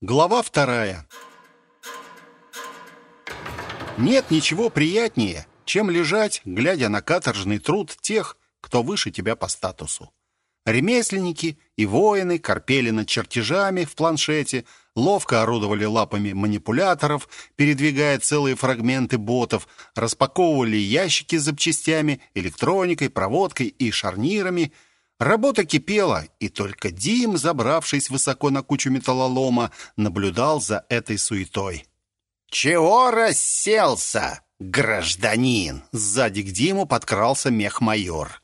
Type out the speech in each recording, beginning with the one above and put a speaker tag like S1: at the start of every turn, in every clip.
S1: Глава вторая. Нет ничего приятнее, чем лежать, глядя на каторжный труд тех, кто выше тебя по статусу. Ремесленники и воины корпели над чертежами в планшете, ловко орудовали лапами манипуляторов, передвигая целые фрагменты ботов, распаковывали ящики с запчастями, электроникой, проводкой и шарнирами – Работа кипела, и только Дим, забравшись высоко на кучу металлолома, наблюдал за этой суетой.
S2: «Чего расселся, гражданин?»
S1: Сзади к Диму подкрался мех-майор.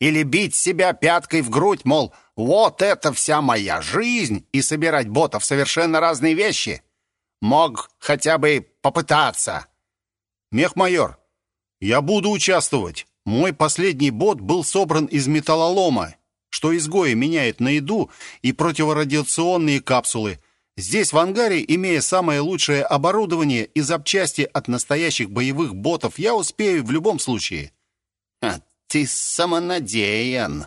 S2: «Или бить себя пяткой в грудь, мол, вот это вся моя жизнь, и собирать ботов совершенно разные вещи? Мог хотя бы попытаться».
S1: «Мех-майор, я буду участвовать. Мой последний бот был собран из металлолома, что изгои меняет на еду и противорадиационные капсулы. Здесь, в ангаре, имея самое лучшее оборудование и запчасти от настоящих боевых ботов, я успею в любом случае.
S2: А ты самонадеян.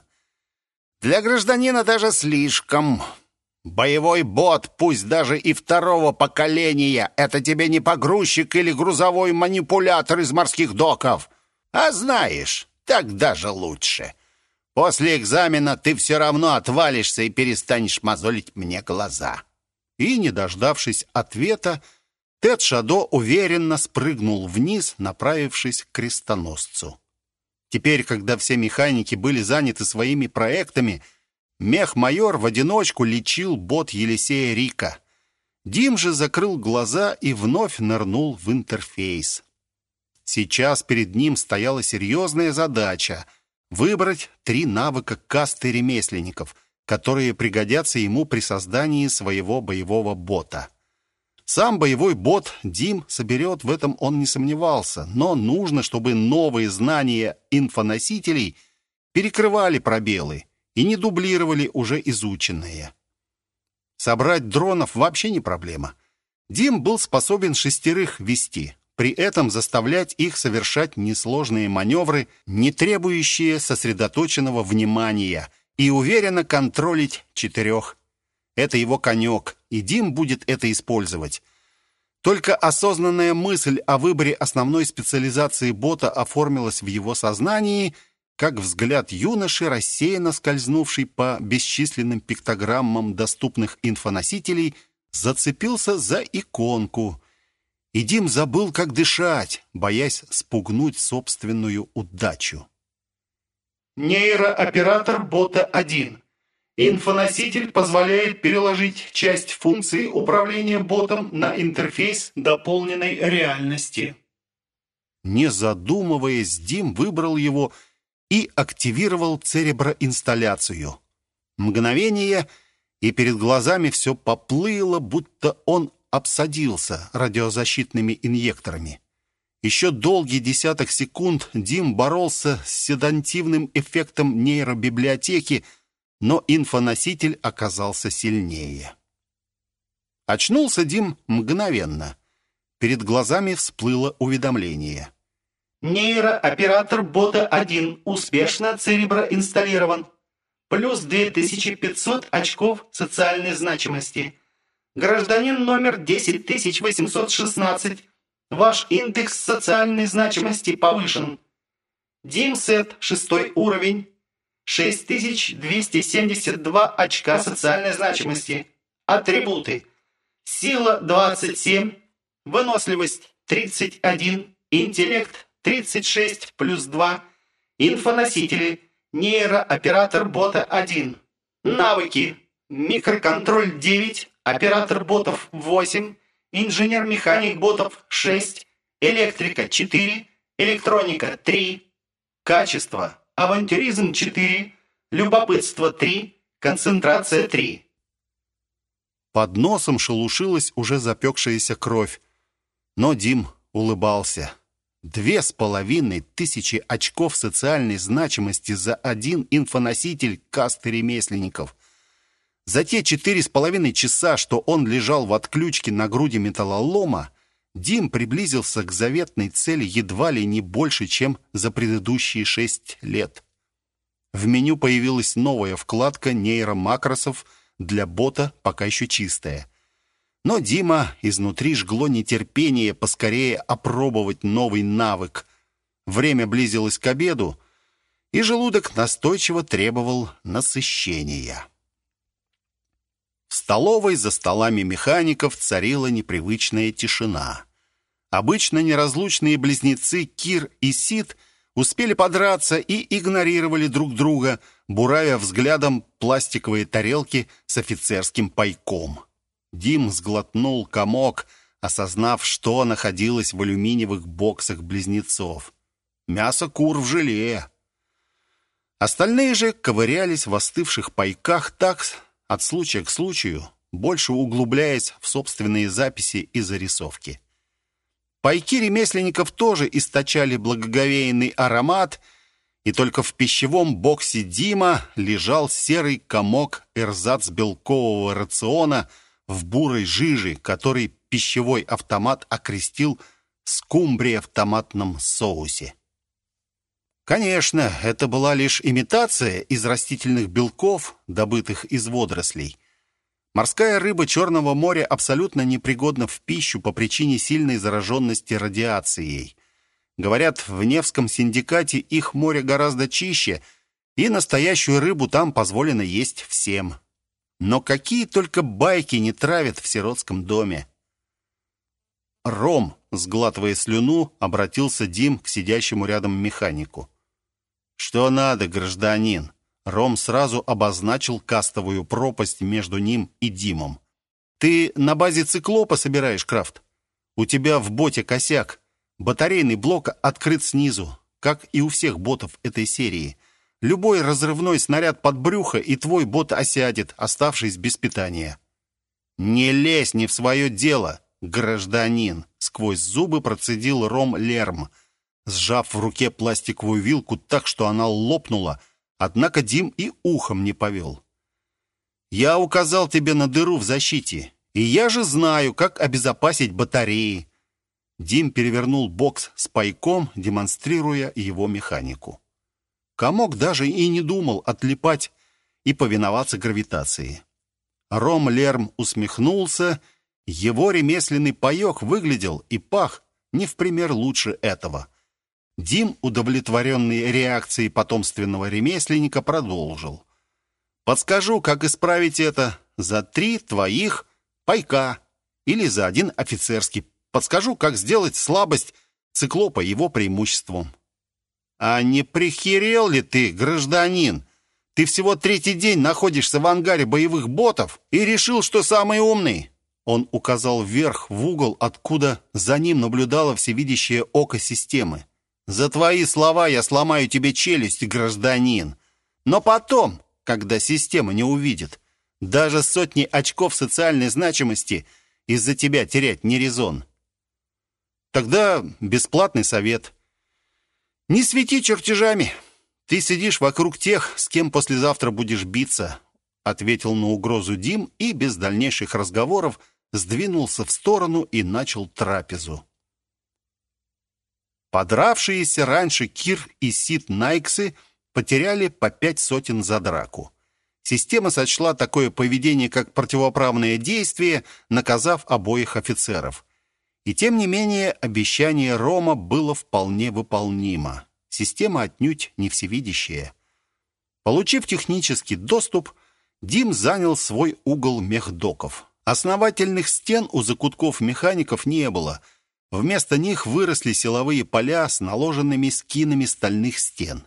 S2: Для гражданина даже слишком. Боевой бот, пусть даже и второго поколения, это тебе не погрузчик или грузовой манипулятор из морских доков. А знаешь, так даже лучше. После экзамена ты все равно отвалишься и перестанешь мозолить мне глаза».
S1: И, не дождавшись ответа, Тед Шадо уверенно спрыгнул вниз, направившись к крестоносцу. Теперь, когда все механики были заняты своими проектами, мех-майор в одиночку лечил бот Елисея Рика. Дим же закрыл глаза и вновь нырнул в интерфейс. Сейчас перед ним стояла серьезная задача — выбрать три навыка касты ремесленников, которые пригодятся ему при создании своего боевого бота. Сам боевой бот Дим соберет, в этом он не сомневался, но нужно, чтобы новые знания инфоносителей перекрывали пробелы и не дублировали уже изученные. Собрать дронов вообще не проблема. Дим был способен шестерых вести при этом заставлять их совершать несложные маневры, не требующие сосредоточенного внимания, и уверенно контролить четырех. Это его конек, и Дим будет это использовать. Только осознанная мысль о выборе основной специализации бота оформилась в его сознании, как взгляд юноши, рассеянно скользнувший по бесчисленным пиктограммам доступных инфоносителей, зацепился за иконку — и Дим забыл, как дышать, боясь спугнуть собственную удачу.
S3: Нейрооператор бота-1. Инфоноситель позволяет переложить часть функции управления ботом на интерфейс дополненной реальности.
S1: Не задумываясь, Дим выбрал его и активировал цереброинсталляцию. Мгновение, и перед глазами все поплыло, будто он обсадился радиозащитными инъекторами. Еще долгий десяток секунд Дим боролся с седантивным эффектом нейробиблиотеки, но инфоноситель оказался сильнее. Очнулся Дим мгновенно. Перед глазами всплыло уведомление.
S3: Нейрооператор бота-1 успешно цереброинсталлирован. Плюс 2500 очков социальной значимости. Гражданин номер 10816. Ваш индекс социальной значимости повышен. Димсет, шестой уровень. 6272 очка социальной значимости. Атрибуты. Сила 27, выносливость 31, интеллект 36 плюс 2, инфоносители, нейрооператор бота 1. Навыки. Микроконтроль 9, оператор ботов 8, инженер-механик ботов 6, электрика 4, электроника 3, качество, авантюризм 4, любопытство 3, концентрация 3.
S1: Под носом шелушилась уже запекшаяся кровь, но Дим улыбался. Две с половиной тысячи очков социальной значимости за один инфоноситель касты ремесленников. За те четыре с половиной часа, что он лежал в отключке на груди металлолома, Дим приблизился к заветной цели едва ли не больше, чем за предыдущие шесть лет. В меню появилась новая вкладка нейромакросов для бота, пока еще чистая. Но Дима изнутри жгло нетерпение поскорее опробовать новый навык. Время близилось к обеду, и желудок настойчиво требовал насыщения. Столовой за столами механиков царила непривычная тишина. Обычно неразлучные близнецы Кир и Сид успели подраться и игнорировали друг друга, буравя взглядом пластиковые тарелки с офицерским пайком. Дим сглотнул комок, осознав, что находилось в алюминиевых боксах близнецов. Мясо кур в желе. Остальные же ковырялись в остывших пайках так, от случая к случаю, больше углубляясь в собственные записи и зарисовки. Пайки ремесленников тоже источали благоговейный аромат, и только в пищевом боксе Дима лежал серый комок эрзац белкового рациона в бурой жиже, который пищевой автомат окрестил скумбрия в томатном соусе. Конечно, это была лишь имитация из растительных белков, добытых из водорослей. Морская рыба Черного моря абсолютно непригодна в пищу по причине сильной зараженности радиацией. Говорят, в Невском синдикате их море гораздо чище, и настоящую рыбу там позволено есть всем. Но какие только байки не травят в сиротском доме. Ром, сглатывая слюну, обратился Дим к сидящему рядом механику. «Что надо, гражданин?» Ром сразу обозначил кастовую пропасть между ним и Димом. «Ты на базе циклопа собираешь, Крафт? У тебя в боте косяк. Батарейный блок открыт снизу, как и у всех ботов этой серии. Любой разрывной снаряд под брюхо, и твой бот осядет, оставшись без питания». «Не лезь не в свое дело, гражданин!» Сквозь зубы процедил Ром Лерм – сжав в руке пластиковую вилку так, что она лопнула, однако Дим и ухом не повел. «Я указал тебе на дыру в защите, и я же знаю, как обезопасить батареи». Дим перевернул бокс с пайком, демонстрируя его механику. Комок даже и не думал отлипать и повиноваться гравитации. Ром Лерм усмехнулся. Его ремесленный паек выглядел и пах не в пример лучше этого — Дим, удовлетворенный реакцией потомственного ремесленника, продолжил. «Подскажу, как исправить это. За три твоих пайка или за один офицерский. Подскажу, как сделать слабость циклопа его преимуществом». «А не прихерел ли ты, гражданин? Ты всего третий день находишься в ангаре боевых ботов и решил, что самый умный?» Он указал вверх в угол, откуда за ним наблюдало всевидящее око системы. За твои слова я сломаю тебе челюсть, гражданин. Но потом, когда система не увидит, даже сотни очков социальной значимости из-за тебя терять не резон. Тогда бесплатный совет. Не свети чертежами. Ты сидишь вокруг тех, с кем послезавтра будешь биться, ответил на угрозу Дим и без дальнейших разговоров сдвинулся в сторону и начал трапезу. Подравшиеся раньше Кир и Сид Найксы потеряли по пять сотен за драку. Система сочла такое поведение как противоправное действие, наказав обоих офицеров. И тем не менее, обещание Рома было вполне выполнимо. Система отнюдь не всевидящая. Получив технический доступ, Дим занял свой угол мехдоков. Основательных стен у закутков механиков не было — Вместо них выросли силовые поля с наложенными скинами стальных стен.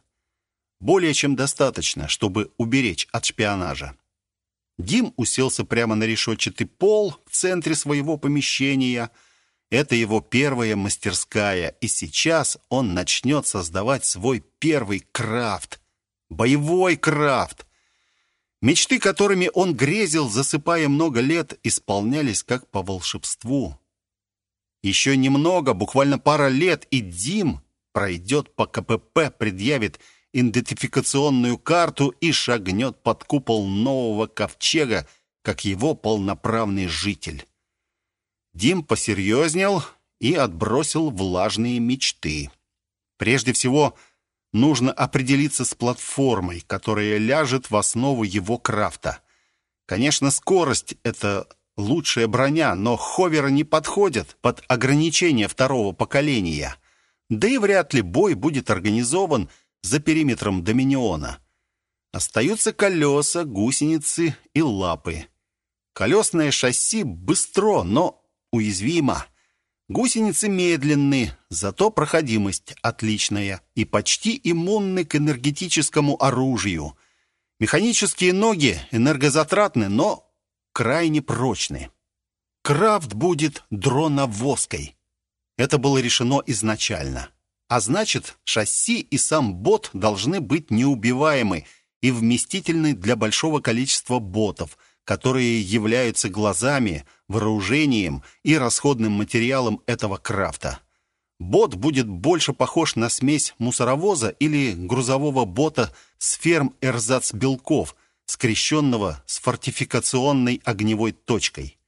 S1: Более чем достаточно, чтобы уберечь от шпионажа. Дим уселся прямо на решетчатый пол в центре своего помещения. Это его первая мастерская, и сейчас он начнет создавать свой первый крафт. Боевой крафт. Мечты, которыми он грезил, засыпая много лет, исполнялись как по волшебству. Еще немного, буквально пара лет, и Дим пройдет по КПП, предъявит идентификационную карту и шагнет под купол нового ковчега, как его полноправный житель. Дим посерьезнел и отбросил влажные мечты. Прежде всего, нужно определиться с платформой, которая ляжет в основу его крафта. Конечно, скорость — это лучшая броня, но ховеры не подходят под ограничения второго поколения. Да и вряд ли бой будет организован за периметром Доминиона. Остаются колеса, гусеницы и лапы. Колесное шасси быстро, но уязвимо. Гусеницы медленные, зато проходимость отличная и почти иммунны к энергетическому оружию. Механические ноги энергозатратны, но крайне прочны. Крафт будет дроновозкой. Это было решено изначально. А значит, шасси и сам бот должны быть неубиваемы и вместительны для большого количества ботов – которые являются глазами, вооружением и расходным материалом этого крафта. Бот будет больше похож на смесь мусоровоза или грузового бота с ферм эрзац-белков, скрещенного с фортификационной огневой точкой.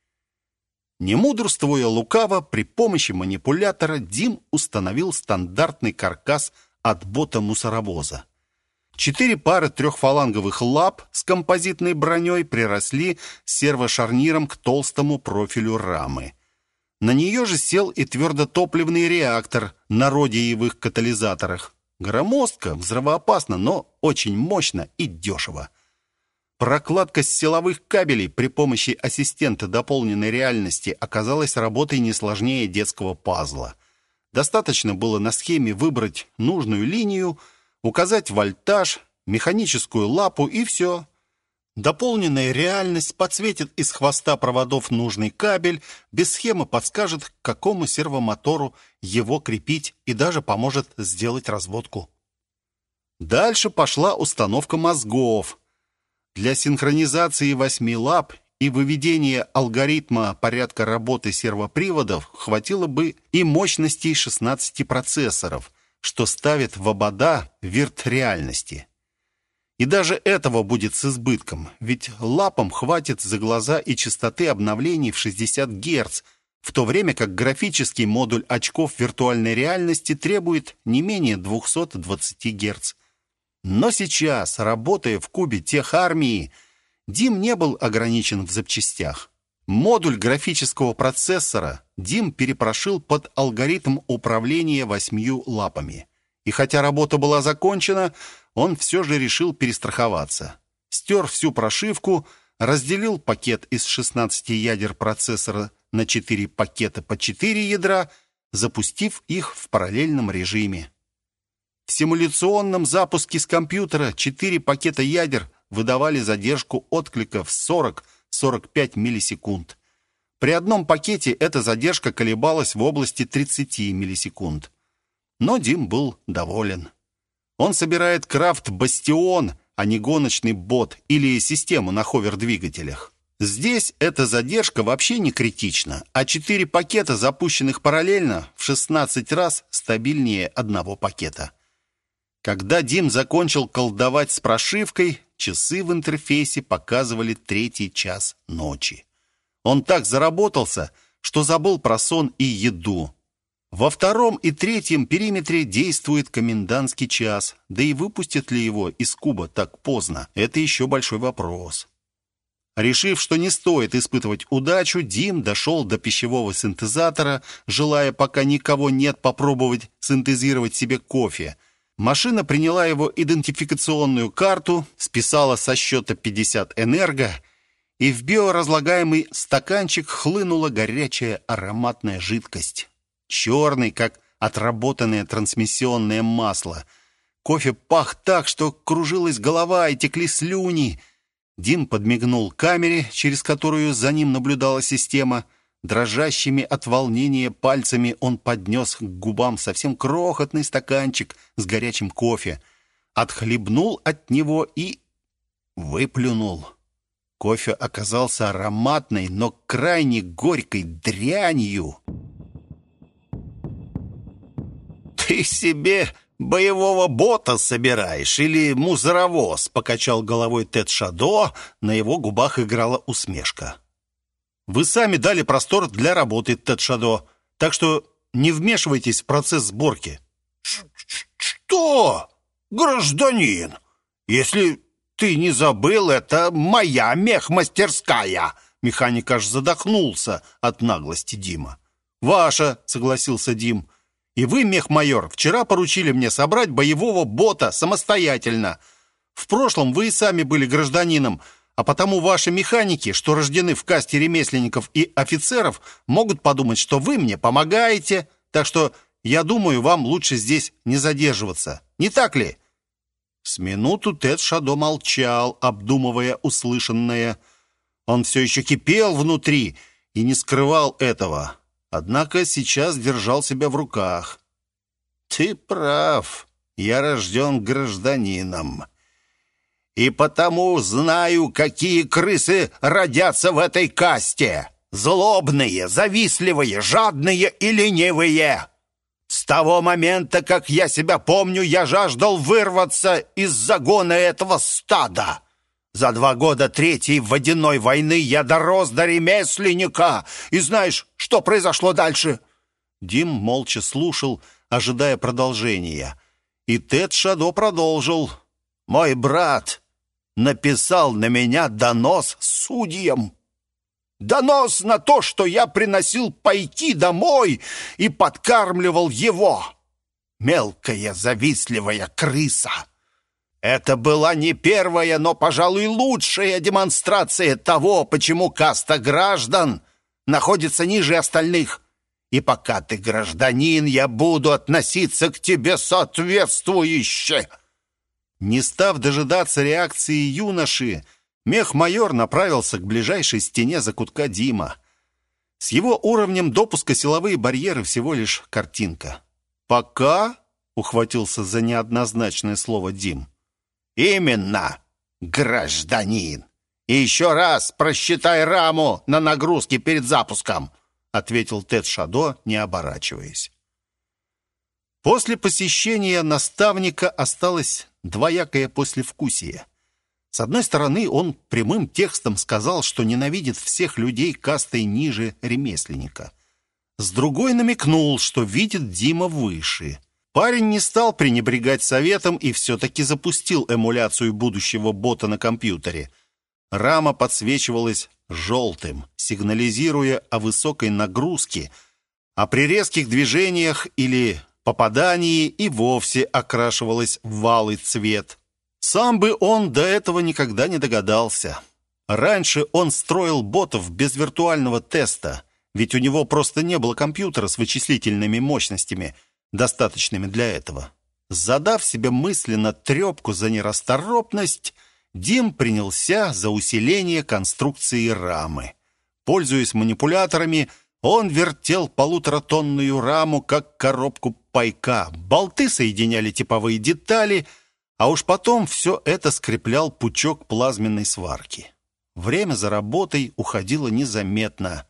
S1: Не лукаво, при помощи манипулятора Дим установил стандартный каркас от бота-мусоровоза. Четыре пары трехфаланговых лап с композитной броней приросли сервошарниром к толстому профилю рамы. На нее же сел и твердотопливный реактор на родиевых катализаторах. Громоздко, взрывоопасно, но очень мощно и дешево. Прокладка силовых кабелей при помощи ассистента дополненной реальности оказалась работой не сложнее детского пазла. Достаточно было на схеме выбрать нужную линию – указать вольтаж, механическую лапу и все. Дополненная реальность подсветит из хвоста проводов нужный кабель, без схемы подскажет, к какому сервомотору его крепить и даже поможет сделать разводку. Дальше пошла установка мозгов. Для синхронизации восьми лап и выведения алгоритма порядка работы сервоприводов хватило бы и мощностей 16 процессоров, что ставит в обода вирт. И даже этого будет с избытком, ведь лапам хватит за глаза и частоты обновлений в 60 Гц, в то время как графический модуль очков виртуальной реальности требует не менее 220 Гц. Но сейчас, работая в кубе тех армии, Дим не был ограничен в запчастях. Модуль графического процессора Дим перепрошил под алгоритм управления восьмью лапами. И хотя работа была закончена, он все же решил перестраховаться. Стер всю прошивку, разделил пакет из 16 ядер процессора на 4 пакета по 4 ядра, запустив их в параллельном режиме. В симуляционном запуске с компьютера 4 пакета ядер выдавали задержку отклика в 40 45 миллисекунд. При одном пакете эта задержка колебалась в области 30 миллисекунд. Но Дим был доволен. Он собирает крафт «Бастион», а не гоночный бот или систему на ховер-двигателях. Здесь эта задержка вообще не критична, а четыре пакета, запущенных параллельно, в 16 раз стабильнее одного пакета. Когда Дим закончил колдовать с прошивкой, часы в интерфейсе показывали третий час ночи. Он так заработался, что забыл про сон и еду. Во втором и третьем периметре действует комендантский час, да и выпустят ли его из куба так поздно, это еще большой вопрос. Решив, что не стоит испытывать удачу, Дим дошел до пищевого синтезатора, желая, пока никого нет, попробовать синтезировать себе кофе – Машина приняла его идентификационную карту, списала со счета 50 энерго, и в биоразлагаемый стаканчик хлынула горячая ароматная жидкость. Черный, как отработанное трансмиссионное масло. Кофе пах так, что кружилась голова и текли слюни. Дим подмигнул камере, через которую за ним наблюдала система — Дрожащими от волнения пальцами он поднес к губам совсем крохотный стаканчик с горячим кофе, отхлебнул от него и выплюнул. Кофе оказался ароматной, но крайне горькой дрянью.
S2: «Ты себе боевого бота собираешь или мусоровоз?» — покачал головой Тед Шадо, на его губах играла усмешка.
S1: Вы сами дали простор для работы, Тед Шадо, так что не вмешивайтесь в процесс сборки».
S2: «Что? Гражданин, если ты не забыл, это моя мехмастерская!»
S1: Механик аж задохнулся от наглости Дима. «Ваша», — согласился Дим. «И вы, мехмайор, вчера поручили мне собрать боевого бота самостоятельно. В прошлом вы и сами были гражданином, а потому ваши механики, что рождены в касте ремесленников и офицеров, могут подумать, что вы мне помогаете, так что я думаю, вам лучше здесь не задерживаться. Не так ли?» С минуту Тед Шадо молчал, обдумывая услышанное. Он все еще кипел внутри и не скрывал этого. Однако сейчас держал себя в руках. «Ты прав. Я рожден гражданином. И потому знаю, какие крысы родятся в этой касте. Злобные, завистливые, жадные и ленивые. С того момента, как я себя помню, я жаждал вырваться из загона этого стада. За два года Третьей водяной войны я дорос до ремесленника. И знаешь, что произошло дальше?» Дим молча слушал, ожидая продолжения. И Тед Шадо продолжил. «Мой брат написал на меня донос судьям. Донос на то, что я приносил пайки домой и подкармливал его. Мелкая завистливая крыса. Это была не первая, но, пожалуй, лучшая демонстрация того, почему каста граждан находится ниже остальных. И пока ты гражданин, я буду относиться к тебе соответствующе. Не став дожидаться реакции юноши, мех-майор направился к ближайшей стене закутка Дима. С его уровнем допуска силовые барьеры всего лишь картинка. «Пока?» — ухватился за неоднозначное слово Дим. «Именно, гражданин! И еще раз просчитай раму на нагрузке перед запуском!» — ответил Тед Шадо, не оборачиваясь. После посещения наставника осталось двоякое послевкусие. С одной стороны, он прямым текстом сказал, что ненавидит всех людей кастой ниже ремесленника. С другой намекнул, что видит Дима выше. Парень не стал пренебрегать советом и все-таки запустил эмуляцию будущего бота на компьютере. Рама подсвечивалась желтым, сигнализируя о высокой нагрузке, а при резких движениях или попадании и вовсе окрашивалась в валый цвет. Сам бы он до этого никогда не догадался. Раньше он строил ботов без виртуального теста, ведь у него просто не было компьютера с вычислительными мощностями – достаточными для этого. Задав себе мысленно трепку за нерасторопность, Дим принялся за усиление конструкции рамы. Пользуясь манипуляторами, он вертел полуторатонную раму, как коробку пайка. Болты соединяли типовые детали, а уж потом все это скреплял пучок плазменной сварки. Время за работой уходило незаметно.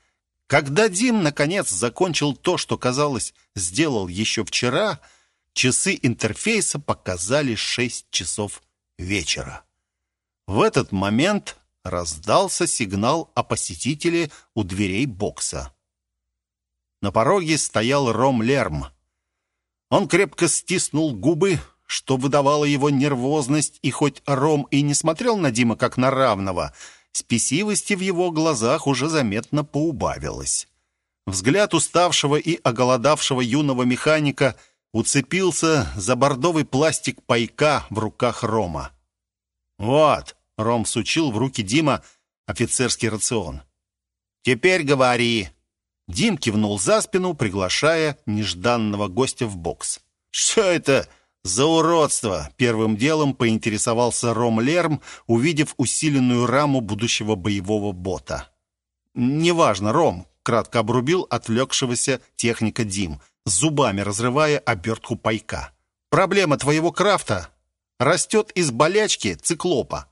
S1: Когда Дим, наконец, закончил то, что, казалось, сделал еще вчера, часы интерфейса показали шесть часов вечера. В этот момент раздался сигнал о посетителе у дверей бокса. На пороге стоял Ром Лерм. Он крепко стиснул губы, что выдавало его нервозность, и хоть Ром и не смотрел на Дима как на равного, спесивости в его глазах уже заметно поубавилось. Взгляд уставшего и оголодавшего юного механика уцепился за бордовый пластик пайка в руках Рома. «Вот», — Ром сучил в руки Дима офицерский рацион. «Теперь говори». Дим кивнул за спину, приглашая нежданного гостя в бокс. «Что это за уродство?» Первым делом поинтересовался Ром Лерм, увидев усиленную раму будущего боевого бота. «Неважно, Ром, кратко обрубил отвлекшегося техника Дим, зубами разрывая обертку пайка. «Проблема твоего крафта растет из болячки циклопа».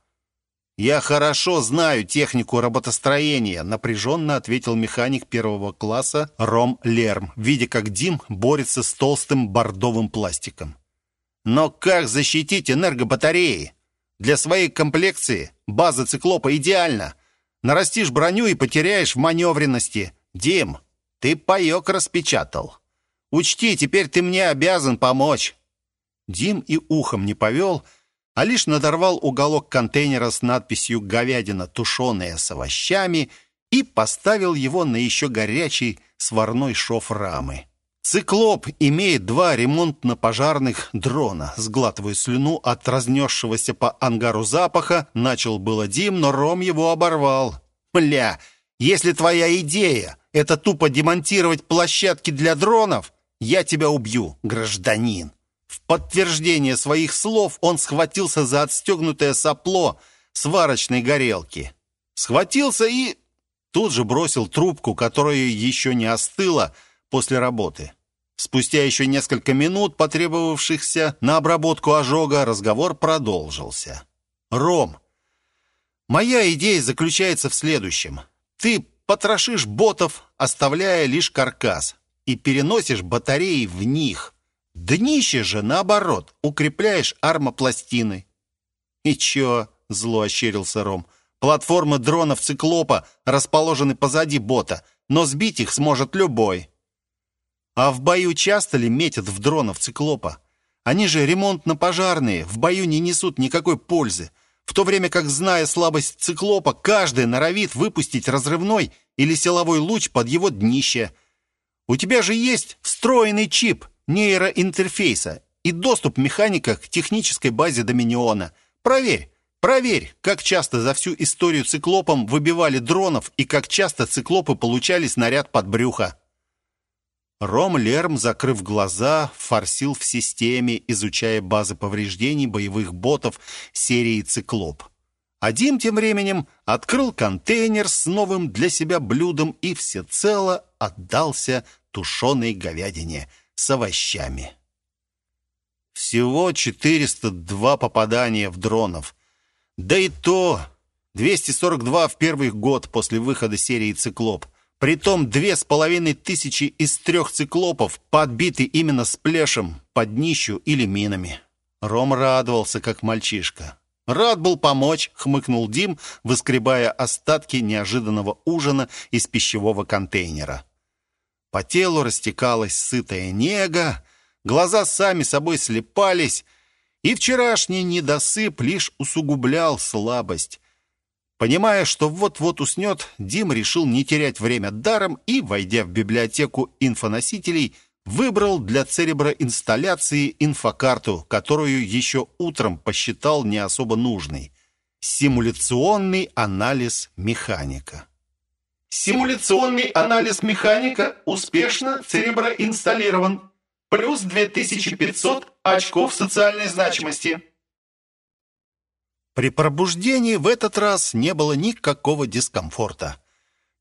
S1: «Я хорошо знаю технику работостроения», напряженно ответил механик первого класса Ром Лерм, видя, как Дим борется с толстым бордовым пластиком. «Но как защитить энергобатареи? Для своей комплекции база циклопа идеальна. Нарастишь броню и потеряешь в маневренности. «Дим, ты паёк распечатал. Учти, теперь ты мне обязан помочь». Дим и ухом не повел, а лишь надорвал уголок контейнера с надписью «Говядина, тушеная с овощами» и поставил его на еще горячий сварной шов рамы. «Циклоп» имеет два ремонтно-пожарных дрона. Сглатывая слюну от разнесшегося по ангару запаха, начал было Дим, но Ром его оборвал. «Бля, если твоя идея — это тупо демонтировать площадки для дронов, я тебя убью, гражданин». Подтверждение своих слов он схватился за отстегнутое сопло сварочной горелки. Схватился и тут же бросил трубку, которая еще не остыла, после работы. Спустя еще несколько минут, потребовавшихся на обработку ожога, разговор продолжился. «Ром, моя идея заключается в следующем. Ты потрошишь ботов, оставляя лишь каркас, и переносишь батареи в них. Днище же, наоборот, укрепляешь армопластины». «И чё?» — зло ощерился Ром. «Платформы дронов «Циклопа» расположены позади бота, но сбить их сможет любой». А в бою часто ли метят в дронов циклопа? Они же ремонтно-пожарные, в бою не несут никакой пользы. В то время как, зная слабость циклопа, каждый норовит выпустить разрывной или силовой луч под его днище. У тебя же есть встроенный чип нейроинтерфейса и доступ механика к технической базе Доминиона. Проверь, проверь, как часто за всю историю циклопом выбивали дронов и как часто циклопы получали снаряд под брюхо. Ром Лерм, закрыв глаза, форсил в системе, изучая базы повреждений боевых ботов серии «Циклоп». А Дим тем временем открыл контейнер с новым для себя блюдом и всецело отдался тушеной говядине с овощами. Всего 402 попадания в дронов. Да и то 242 в первый год после выхода серии «Циклоп». Притом две с половиной тысячи из трех циклопов подбиты именно сплешем, под днищу или минами. Ром радовался, как мальчишка. «Рад был помочь», — хмыкнул Дим, выскребая остатки неожиданного ужина из пищевого контейнера. По телу растекалась сытая нега, глаза сами собой слепались, и вчерашний недосып лишь усугублял слабость. Понимая, что вот-вот уснет, Дим решил не терять время даром и, войдя в библиотеку инфоносителей, выбрал для цереброинсталляции инфокарту, которую еще утром посчитал не особо нужной. Симуляционный анализ механика.
S3: Симуляционный анализ механика успешно цереброинсталлирован. Плюс 2500 очков социальной значимости.
S1: При пробуждении в этот раз не было никакого дискомфорта.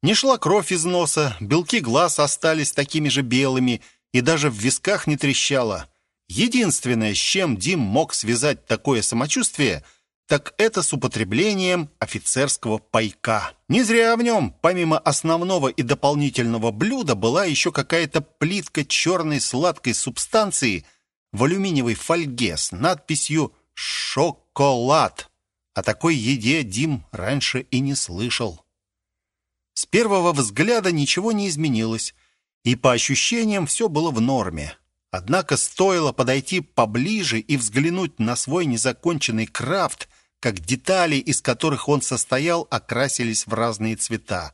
S1: Не шла кровь из носа, белки глаз остались такими же белыми, и даже в висках не трещало. Единственное, с чем Дим мог связать такое самочувствие, так это с употреблением офицерского пайка. Не зря в нем, помимо основного и дополнительного блюда, была еще какая-то плитка черной сладкой субстанции в алюминиевой фольге с надписью «Шоколад». О такой еде Дим раньше и не слышал. С первого взгляда ничего не изменилось, и по ощущениям все было в норме. Однако стоило подойти поближе и взглянуть на свой незаконченный крафт, как детали, из которых он состоял, окрасились в разные цвета.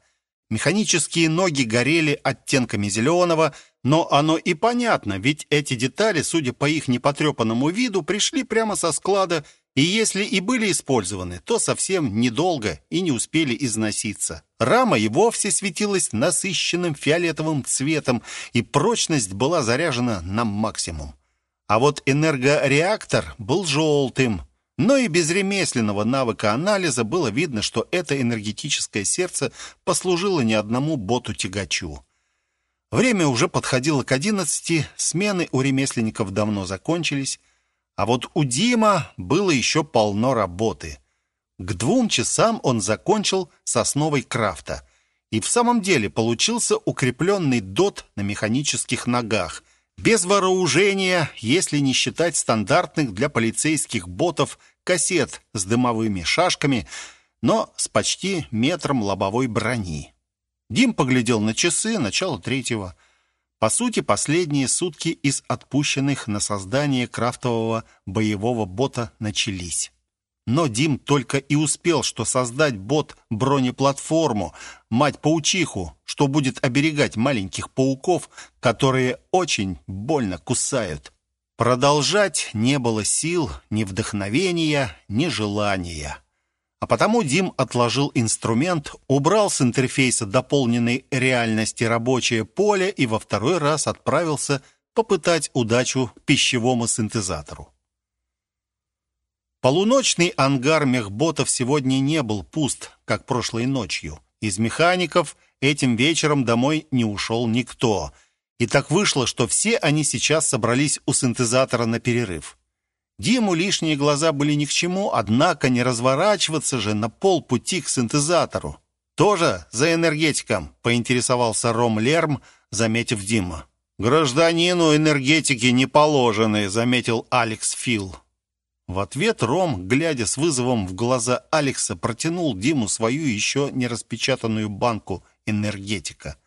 S1: Механические ноги горели оттенками зеленого, но оно и понятно, ведь эти детали, судя по их непотрепанному виду, пришли прямо со склада и если и были использованы, то совсем недолго и не успели износиться. Рама и вовсе светилась насыщенным фиолетовым цветом, и прочность была заряжена на максимум. А вот энергореактор был желтым. Но и без ремесленного навыка анализа было видно, что это энергетическое сердце послужило не одному боту-тягачу. Время уже подходило к одиннадцати, смены у ремесленников давно закончились, а вот у Дима было еще полно работы. К двум часам он закончил с крафта. И в самом деле получился укрепленный дот на механических ногах. Без вооружения, если не считать стандартных для полицейских ботов кассет с дымовыми шашками, но с почти метром лобовой брони. Дим поглядел на часы, начало третьего. По сути, последние сутки из отпущенных на создание крафтового боевого бота начались. Но Дим только и успел, что создать бот-бронеплатформу, мать-паучиху, что будет оберегать маленьких пауков, которые очень больно кусают. Продолжать не было сил, ни вдохновения, ни желания. А потому Дим отложил инструмент, убрал с интерфейса дополненной реальности рабочее поле и во второй раз отправился попытать удачу пищевому синтезатору. Полуночный ангар мехботов сегодня не был пуст, как прошлой ночью. Из механиков этим вечером домой не ушел никто. И так вышло, что все они сейчас собрались у синтезатора на перерыв. Диму лишние глаза были ни к чему, однако не разворачиваться же на полпути к синтезатору. «Тоже за энергетиком?» — поинтересовался Ром Лерм, заметив Дима. «Гражданину энергетики не положены», — заметил Алекс Фил. В ответ Ром, глядя с вызовом в глаза Алекса, протянул Диму свою еще не распечатанную банку энергетика.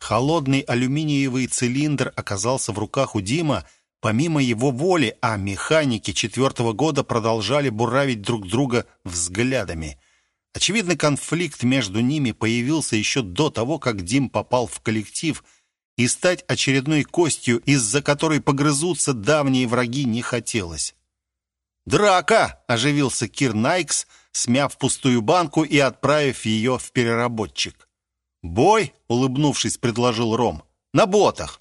S1: Холодный алюминиевый цилиндр оказался в руках у Дима помимо его воли, а механики четвертого года продолжали буравить друг друга взглядами. Очевидно, конфликт между ними появился еще до того, как Дим попал в коллектив, и стать очередной костью, из-за которой погрызутся давние враги, не хотелось. «Драка!» — оживился Кир Найкс, смяв пустую банку и отправив ее в переработчик. «Бой?» — улыбнувшись, предложил Ром. «На ботах!»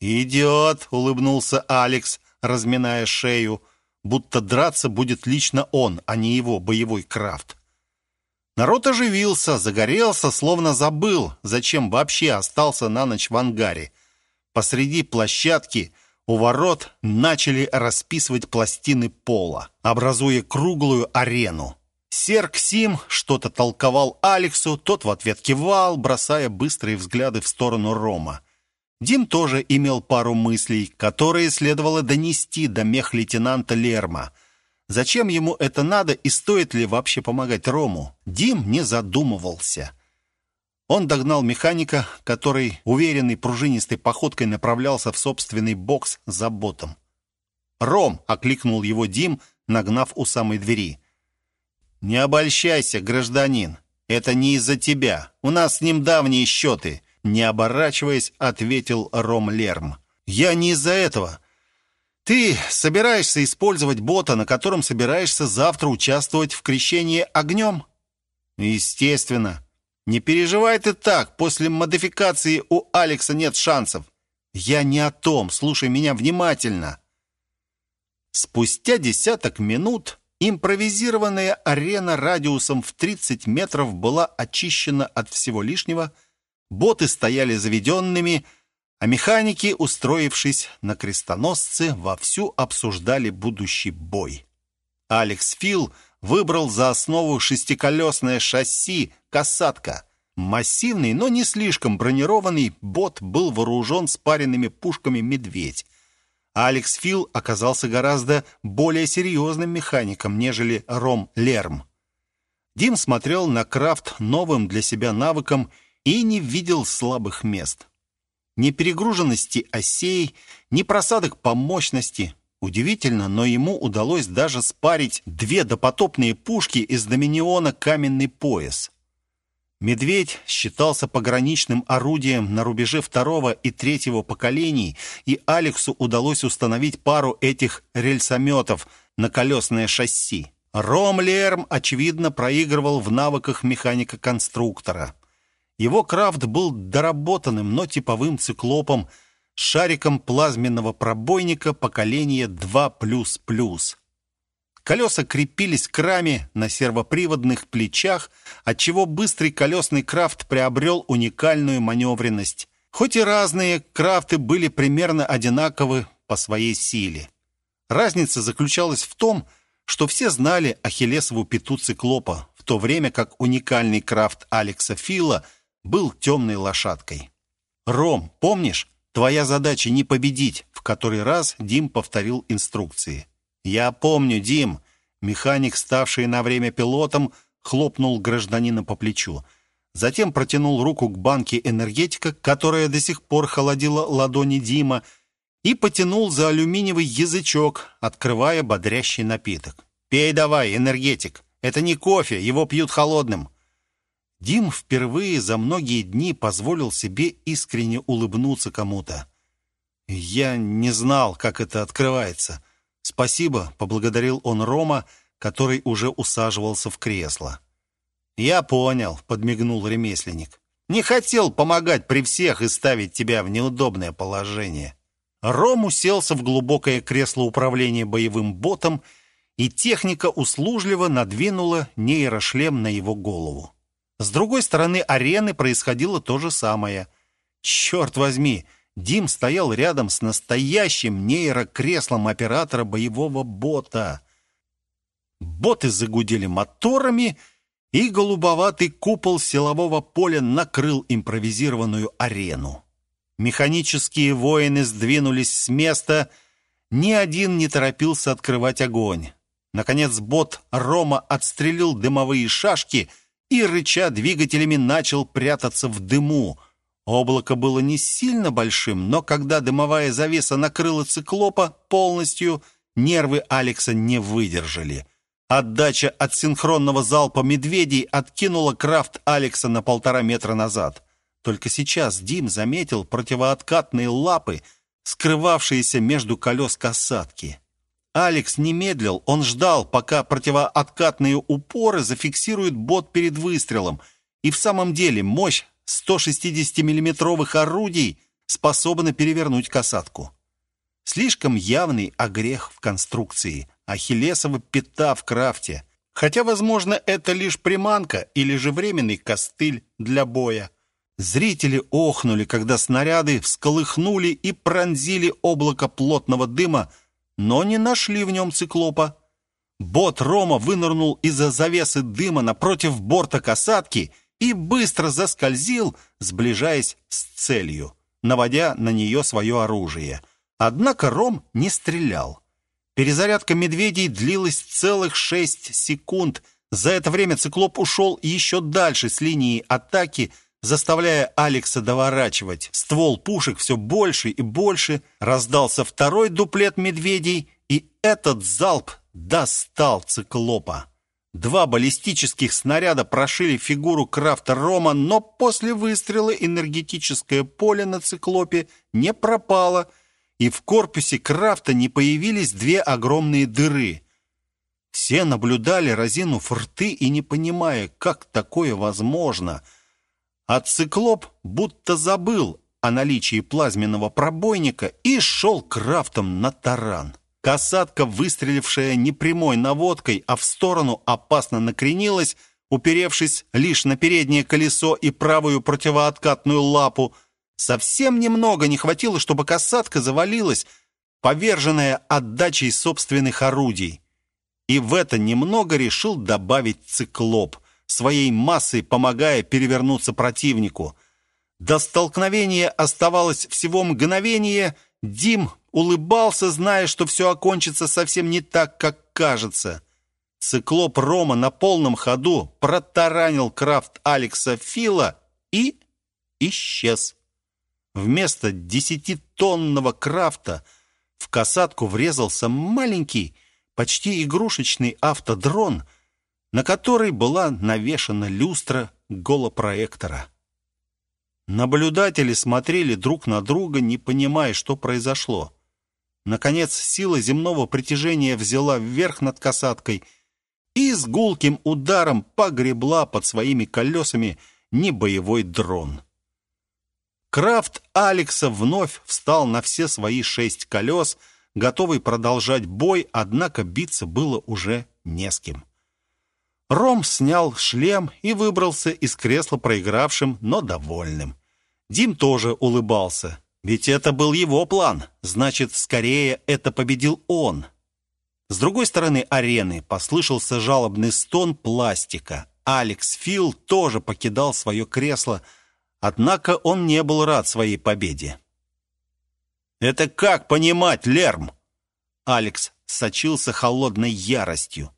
S1: «Идет!» — улыбнулся Алекс, разминая шею, будто драться будет лично он, а не его боевой крафт. Народ оживился, загорелся, словно забыл, зачем вообще остался на ночь в ангаре. Посреди площадки — у ворот начали расписывать пластины пола, образуя круглую арену. Серк Сим что-то толковал Алексу, тот в ответ кивал, бросая быстрые взгляды в сторону Рома. Дим тоже имел пару мыслей, которые следовало донести до мех-лейтенанта Лерма. Зачем ему это надо и стоит ли вообще помогать Рому? Дим не задумывался. Он догнал механика, который уверенной пружинистой походкой направлялся в собственный бокс за ботом. «Ром!» — окликнул его Дим, нагнав у самой двери. «Не обольщайся, гражданин. Это не из-за тебя. У нас с ним давние счеты», — не оборачиваясь, ответил Ром Лерм. «Я не из-за этого. Ты собираешься использовать бота, на котором собираешься завтра участвовать в крещении огнем?» «Естественно. Не переживай ты так, после модификации у Алекса нет шансов. Я не о том, слушай меня внимательно. Спустя десяток минут импровизированная арена радиусом в 30 метров была очищена от всего лишнего, боты стояли заведенными, а механики, устроившись на крестоносце, вовсю обсуждали будущий бой. Алекс Фил выбрал за основу шестиколесное шасси «Касатка». Массивный, но не слишком бронированный бот был вооружен спаренными пушками «Медведь». Алекс Фил оказался гораздо более серьезным механиком, нежели Ром Лерм. Дим смотрел на крафт новым для себя навыком и не видел слабых мест. Ни перегруженности осей, ни просадок по мощности. Удивительно, но ему удалось даже спарить две допотопные пушки из Доминиона «Каменный пояс». Медведь считался пограничным орудием на рубеже второго и третьего поколений, и Алексу удалось установить пару этих рельсометов на колесное шасси. Ром Лерм, очевидно, проигрывал в навыках механика-конструктора. Его крафт был доработанным, но типовым циклопом, шариком плазменного пробойника поколения 2++. Колеса крепились к раме на сервоприводных плечах, отчего быстрый колесный крафт приобрел уникальную маневренность. Хоть и разные, крафты были примерно одинаковы по своей силе. Разница заключалась в том, что все знали Ахиллесову пету циклопа, в то время как уникальный крафт Алекса Фила был темной лошадкой. «Ром, помнишь, Твоя задача не победить, в который раз Дим повторил инструкции. Я помню, Дим, механик, ставший на время пилотом, хлопнул гражданина по плечу. Затем протянул руку к банке энергетика, которая до сих пор холодила ладони Дима, и потянул за алюминиевый язычок, открывая бодрящий напиток. Пей давай, энергетик. Это не кофе, его пьют холодным». Дим впервые за многие дни позволил себе искренне улыбнуться кому-то. «Я не знал, как это открывается. Спасибо», — поблагодарил он Рома, который уже усаживался в кресло. «Я понял», — подмигнул ремесленник. «Не хотел помогать при всех и ставить тебя в неудобное положение». Ром уселся в глубокое кресло управления боевым ботом, и техника услужливо надвинула нейрошлем на его голову. С другой стороны арены происходило то же самое. Черт возьми, Дим стоял рядом с настоящим нейрокреслом оператора боевого бота. Боты загудели моторами, и голубоватый купол силового поля накрыл импровизированную арену. Механические воины сдвинулись с места, ни один не торопился открывать огонь. Наконец бот Рома отстрелил дымовые шашки и, рыча двигателями, начал прятаться в дыму. Облако было не сильно большим, но когда дымовая завеса накрыла циклопа полностью, нервы Алекса не выдержали. Отдача от синхронного залпа медведей откинула крафт Алекса на полтора метра назад. Только сейчас Дим заметил противооткатные лапы, скрывавшиеся между колес касатки. Алекс не медлил, он ждал, пока противооткатные упоры зафиксируют бот перед выстрелом. И в самом деле мощь 160 миллиметровых орудий способна перевернуть касатку. Слишком явный огрех в конструкции, ахиллесова пята в крафте. Хотя, возможно, это лишь приманка или же временный костыль для боя. Зрители охнули, когда снаряды всколыхнули и пронзили облако плотного дыма, но не нашли в нем циклопа. Бот Рома вынырнул из-за завесы дыма напротив борта касатки и быстро заскользил, сближаясь с целью, наводя на нее свое оружие. Однако Ром не стрелял. Перезарядка медведей длилась целых шесть секунд. За это время циклоп ушел еще дальше с линии атаки, заставляя Алекса доворачивать. Ствол пушек все больше и больше. Раздался второй дуплет медведей, и этот залп достал циклопа. Два баллистических снаряда прошили фигуру Крафта Рома, но после выстрела энергетическое поле на циклопе не пропало, и в корпусе Крафта не появились две огромные дыры. Все наблюдали, разинув рты и не понимая, как такое возможно — а циклоп будто забыл о наличии плазменного пробойника и шел крафтом на таран. Касатка, выстрелившая не прямой наводкой, а в сторону, опасно накренилась, уперевшись лишь на переднее колесо и правую противооткатную лапу. Совсем немного не хватило, чтобы касатка завалилась, поверженная отдачей собственных орудий. И в это немного решил добавить циклоп — своей массой помогая перевернуться противнику. До столкновения оставалось всего мгновение. Дим улыбался, зная, что все окончится совсем не так, как кажется. Циклоп Рома на полном ходу протаранил крафт Алекса Фила и исчез. Вместо десятитонного крафта в касатку врезался маленький, почти игрушечный автодрон — на которой была навешана люстра голопроектора. Наблюдатели смотрели друг на друга, не понимая, что произошло. Наконец, сила земного притяжения взяла вверх над касаткой и с гулким ударом погребла под своими колесами небоевой дрон. Крафт Алекса вновь встал на все свои шесть колес, готовый продолжать бой, однако биться было уже не с кем. Ром снял шлем и выбрался из кресла проигравшим, но довольным. Дим тоже улыбался, ведь это был его план, значит, скорее это победил он. С другой стороны арены послышался жалобный стон пластика. Алекс Фил тоже покидал свое кресло, однако он не был рад своей победе. «Это как понимать, Лерм?» Алекс сочился холодной яростью.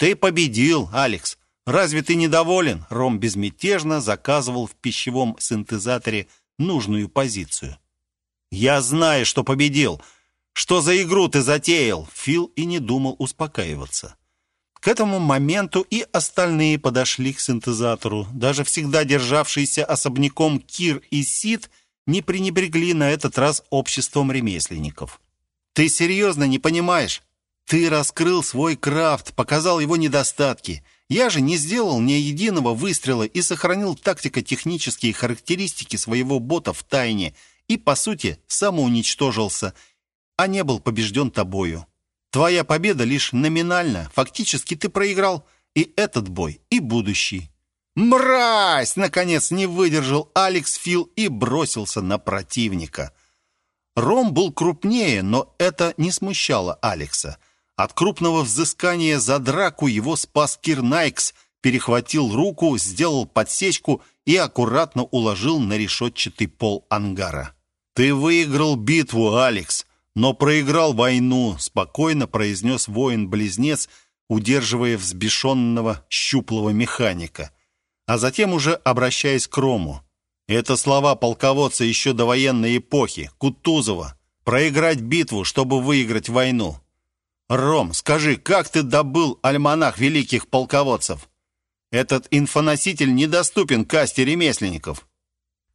S1: «Ты победил, Алекс. Разве ты недоволен?» Ром безмятежно заказывал в пищевом синтезаторе нужную позицию. «Я знаю, что победил. Что за игру ты затеял?» Фил и не думал успокаиваться. К этому моменту и остальные подошли к синтезатору. Даже всегда державшиеся особняком Кир и Сид не пренебрегли на этот раз обществом ремесленников. «Ты серьезно не понимаешь? Ты раскрыл свой крафт, показал его недостатки. Я же не сделал ни единого выстрела и сохранил тактико-технические характеристики своего бота в тайне и, по сути, самоуничтожился, а не был побежден тобою. Твоя победа лишь номинальна. Фактически ты проиграл и этот бой, и будущий. «Мразь!» — наконец не выдержал Алекс Фил и бросился на противника. Ром был крупнее, но это не смущало Алекса. От крупного взыскания за драку его спас Кир Найкс, перехватил руку, сделал подсечку и аккуратно уложил на решетчатый пол ангара. «Ты выиграл битву, Алекс но проиграл войну», — спокойно произнес воин-близнец, удерживая взбешенного щуплого механика. А затем уже обращаясь к Рому. Это слова полководца еще до военной эпохи, Кутузова. Проиграть битву, чтобы выиграть войну. Ром, скажи, как ты добыл альманах великих полководцев? Этот инфоноситель недоступен касте ремесленников.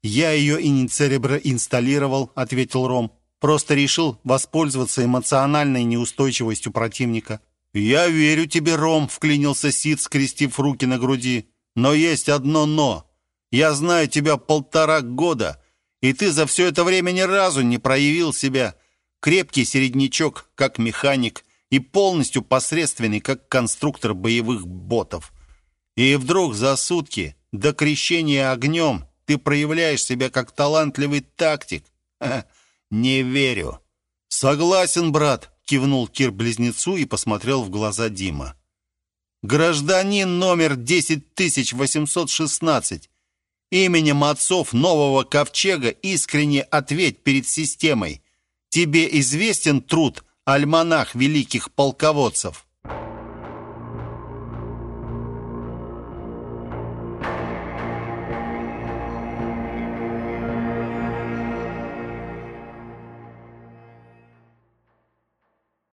S1: Я ее и не церебро инсталлировал, ответил Ром. Просто решил воспользоваться эмоциональной неустойчивостью противника. «Я верю тебе, Ром», — вклинился Сид, скрестив руки на груди. «Но есть одно «но». Я знаю тебя полтора года, и ты за все это время ни разу не проявил себя. Крепкий середнячок, как механик, и полностью посредственный, как конструктор боевых ботов. И вдруг за сутки до крещения огнем ты проявляешь себя как талантливый тактик. «Не верю». «Согласен, брат», — кивнул Кир близнецу и посмотрел в глаза Дима. «Гражданин номер 10816. Именем отцов нового ковчега искренне ответь перед системой. Тебе известен труд «Альманах великих полководцев»?»